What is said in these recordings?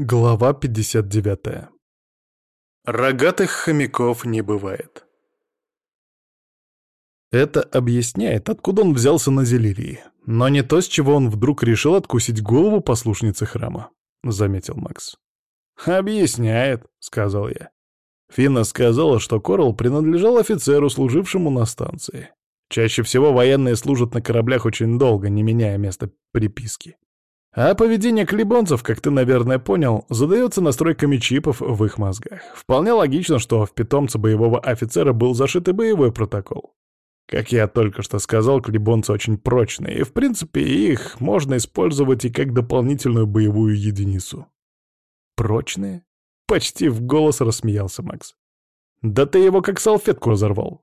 Глава 59. Рогатых хомяков не бывает. Это объясняет, откуда он взялся на Зелирии, но не то, с чего он вдруг решил откусить голову послушницы храма, — заметил Макс. «Объясняет», — сказал я. Финна сказала, что Корал принадлежал офицеру, служившему на станции. Чаще всего военные служат на кораблях очень долго, не меняя место приписки. А поведение клибонцев, как ты, наверное, понял, задается настройками чипов в их мозгах. Вполне логично, что в питомце боевого офицера был зашит и боевой протокол. Как я только что сказал, клибонцы очень прочные, и, в принципе, их можно использовать и как дополнительную боевую единицу. Прочные? Почти в голос рассмеялся Макс. Да ты его как салфетку разорвал.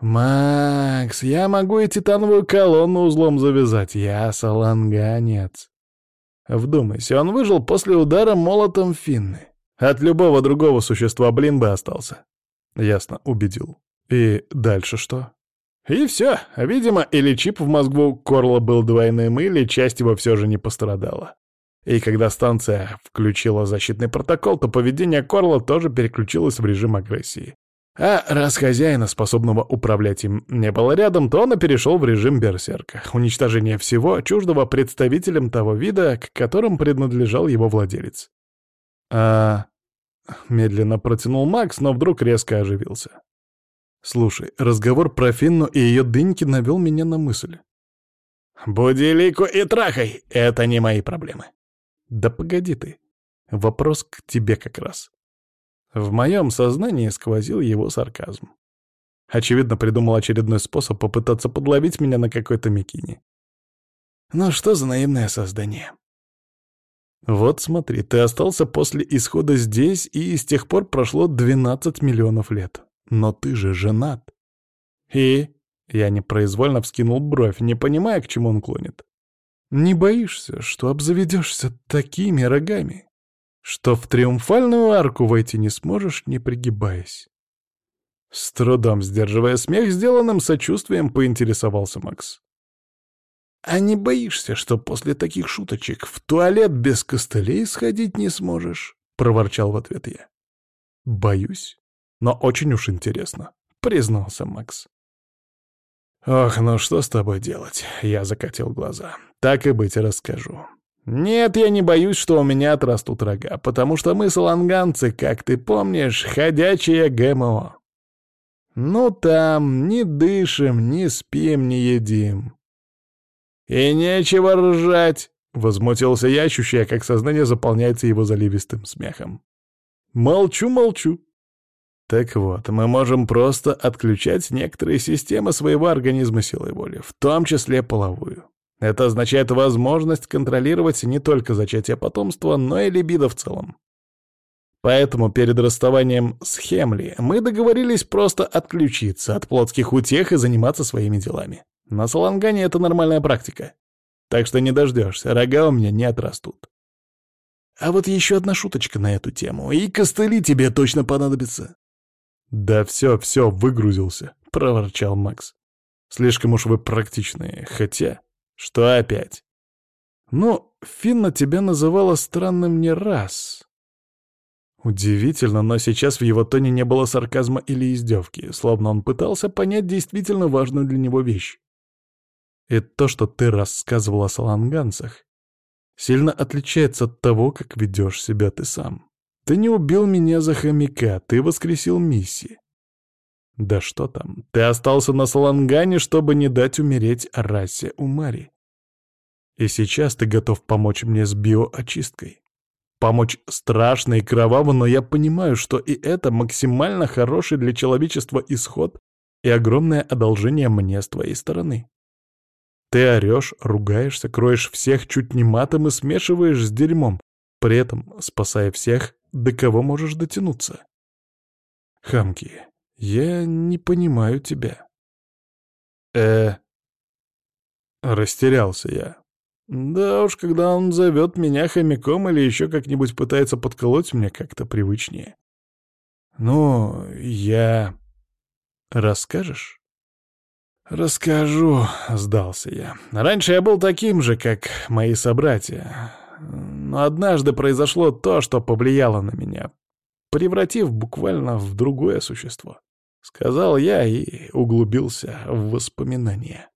«Макс, я могу и титановую колонну узлом завязать. Я саланганец. Вдумайся, он выжил после удара молотом Финны. От любого другого существа блин бы остался. Ясно, убедил. И дальше что? И все. Видимо, или чип в мозгу Корла был двойным, или часть его все же не пострадала. И когда станция включила защитный протокол, то поведение Корла тоже переключилось в режим агрессии. А раз хозяина, способного управлять им, не было рядом, то он перешел в режим берсерка. Уничтожение всего, чуждого представителям того вида, к которым принадлежал его владелец. А... Медленно протянул Макс, но вдруг резко оживился. Слушай, разговор про Финну и ее дыньки навел меня на мысль. «Буди лику и трахай! Это не мои проблемы!» «Да погоди ты. Вопрос к тебе как раз. В моем сознании сквозил его сарказм. Очевидно, придумал очередной способ попытаться подловить меня на какой-то микине. Ну что за наивное создание? Вот смотри, ты остался после исхода здесь, и с тех пор прошло 12 миллионов лет. Но ты же женат. И... Я непроизвольно вскинул бровь, не понимая, к чему он клонит. Не боишься, что обзаведешься такими рогами? Что в триумфальную арку войти не сможешь, не пригибаясь. С трудом сдерживая смех, сделанным сочувствием поинтересовался Макс. «А не боишься, что после таких шуточек в туалет без костылей сходить не сможешь?» — проворчал в ответ я. «Боюсь, но очень уж интересно», — признался Макс. «Ох, ну что с тобой делать?» — я закатил глаза. «Так и быть, расскажу. Нет, я не боюсь, что у меня отрастут рога, потому что мы, саланганцы, как ты помнишь, ходячие ГМО. Ну там, не дышим, не спим, не едим. И нечего ржать, — возмутился я, ощущая, как сознание заполняется его заливистым смехом. Молчу, молчу. Так вот, мы можем просто отключать некоторые системы своего организма силой воли, в том числе половую. Это означает возможность контролировать не только зачатие потомства, но и либидо в целом. Поэтому перед расставанием с Хемли мы договорились просто отключиться от плотских утех и заниматься своими делами. На Салангане это нормальная практика. Так что не дождешься, рога у меня не отрастут. А вот еще одна шуточка на эту тему, и костыли тебе точно понадобятся. «Да все, все, выгрузился», — проворчал Макс. «Слишком уж вы практичные, хотя...» «Что опять?» «Ну, Финна тебя называла странным не раз». Удивительно, но сейчас в его тоне не было сарказма или издевки, словно он пытался понять действительно важную для него вещь. И то, что ты рассказывал о саланганцах, сильно отличается от того, как ведешь себя ты сам. Ты не убил меня за хомяка, ты воскресил миссии. Да что там, ты остался на Салангане, чтобы не дать умереть расе Умари. И сейчас ты готов помочь мне с биоочисткой. Помочь страшно и кроваво, но я понимаю, что и это максимально хороший для человечества исход и огромное одолжение мне с твоей стороны. Ты орешь, ругаешься, кроешь всех чуть не матом и смешиваешь с дерьмом, при этом спасая всех, до кого можешь дотянуться. Хамки, я не понимаю тебя. Э, растерялся я. Да уж, когда он зовет меня хомяком или еще как-нибудь пытается подколоть, мне как-то привычнее. Ну, я... Расскажешь? Расскажу, сдался я. Раньше я был таким же, как мои собратья. Но однажды произошло то, что повлияло на меня, превратив буквально в другое существо. Сказал я и углубился в воспоминания.